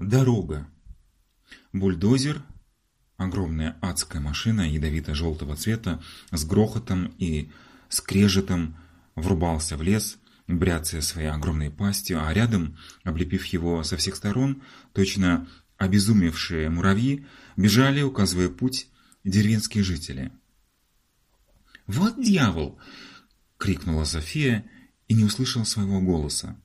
Дорога. Бульдозер, огромная адская машина ядовито-желтого цвета, с грохотом и скрежетом врубался в лес, бряцая своей огромной пастью, а рядом, облепив его со всех сторон, точно обезумевшие муравьи, бежали, указывая путь, деревенские жители. «Вот дьявол!» — крикнула София и не услышала своего голоса.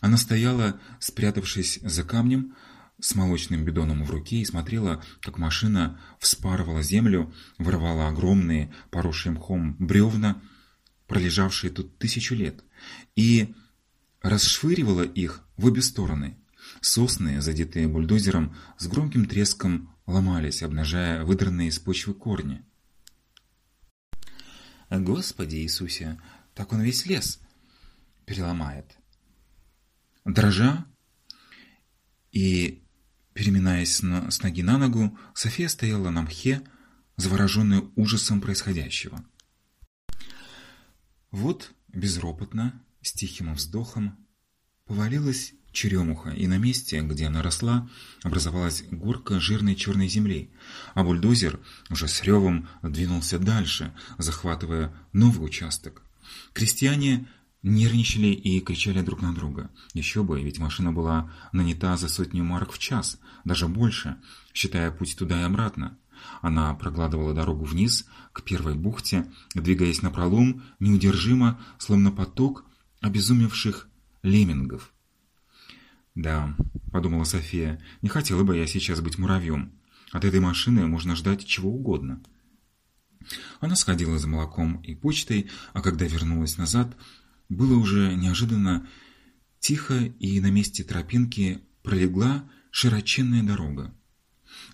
Она стояла, спрятавшись за камнем, с молочным бидоном в руке и смотрела, как машина вспарывала землю, вырывала огромные, поросшие мхом бревна, пролежавшие тут тысячу лет, и расшвыривала их в обе стороны. Сосны, задетые бульдозером, с громким треском ломались, обнажая выдранные из почвы корни. «Господи Иисусе, так он весь лес переломает!» Дрожа и переминаясь с ноги на ногу, София стояла на мхе, завороженная ужасом происходящего. Вот безропотно, с тихим вздохом, повалилась черемуха, и на месте, где она росла, образовалась горка жирной черной земли, а бульдозер уже с ревом двинулся дальше, захватывая новый участок. Крестьяне нервничали и кричали друг на друга. Еще бы, ведь машина была нанята за сотню марок в час, даже больше, считая путь туда и обратно. Она прокладывала дорогу вниз, к первой бухте, двигаясь напролом, неудержимо, словно поток обезумевших леммингов. «Да», — подумала София, — «не хотела бы я сейчас быть муравьем. От этой машины можно ждать чего угодно». Она сходила за молоком и почтой, а когда вернулась назад, было уже неожиданно тихо, и на месте тропинки пролегла широченная дорога.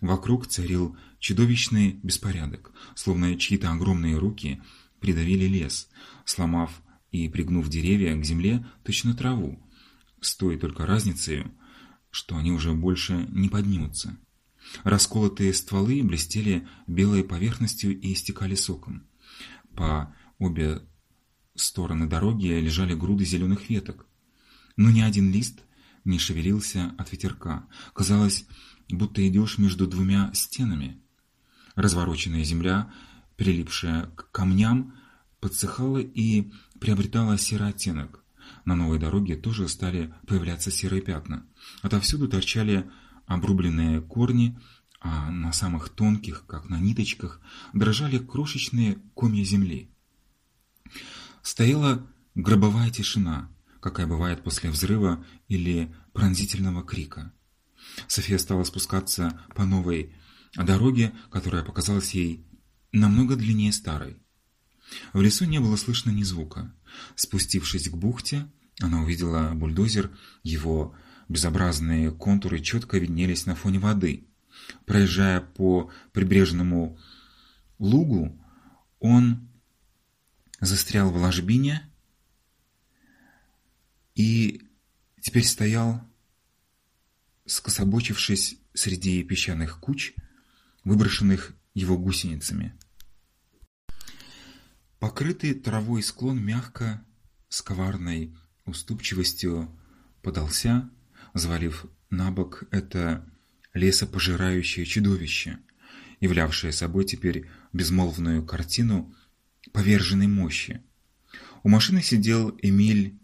Вокруг царил чудовищный беспорядок, словно чьи-то огромные руки придавили лес, сломав и пригнув деревья к земле точно траву, с той только разницей, что они уже больше не поднимутся. Расколотые стволы блестели белой поверхностью и истекали соком. По обе стороны дороги лежали груды зеленых веток, но ни один лист не шевелился от ветерка. Казалось, будто идешь между двумя стенами. Развороченная земля, прилипшая к камням, подсыхала и приобретала серый оттенок. На новой дороге тоже стали появляться серые пятна. Отовсюду торчали обрубленные корни, а на самых тонких, как на ниточках, дрожали крошечные комья земли. Стояла гробовая тишина, какая бывает после взрыва или пронзительного крика. София стала спускаться по новой дороге, которая показалась ей намного длиннее старой. В лесу не было слышно ни звука. Спустившись к бухте, она увидела бульдозер, его безобразные контуры четко виднелись на фоне воды. Проезжая по прибрежному лугу, он застрял в ложбине и теперь стоял, скособочившись среди песчаных куч, выброшенных его гусеницами. Покрытый травой склон мягко, с коварной уступчивостью подался, завалив на бок это лесопожирающее чудовище, являвшее собой теперь безмолвную картину поверженной мощи. У машины сидел Эмиль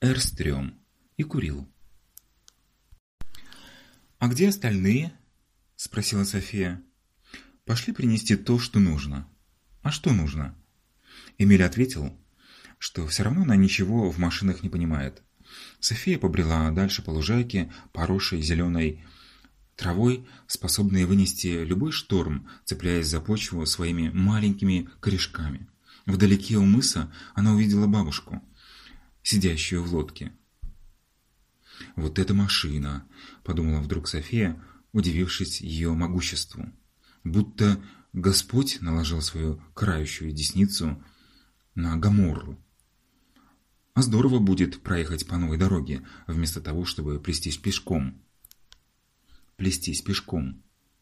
Эрстрём и курил. «А где остальные?» – спросила София. «Пошли принести то, что нужно». «А что нужно?» Эмиль ответил, что все равно она ничего в машинах не понимает. София побрела дальше по лужайке, поросшей зеленой травой, способной вынести любой шторм, цепляясь за почву своими маленькими корешками. Вдалеке у мыса она увидела бабушку, сидящую в лодке. «Вот эта машина!» – подумала вдруг София, удивившись ее могуществу. Будто Господь наложил свою крающую десницу на Гаморру. А здорово будет проехать по новой дороге, вместо того, чтобы плестись пешком. Плестись пешком.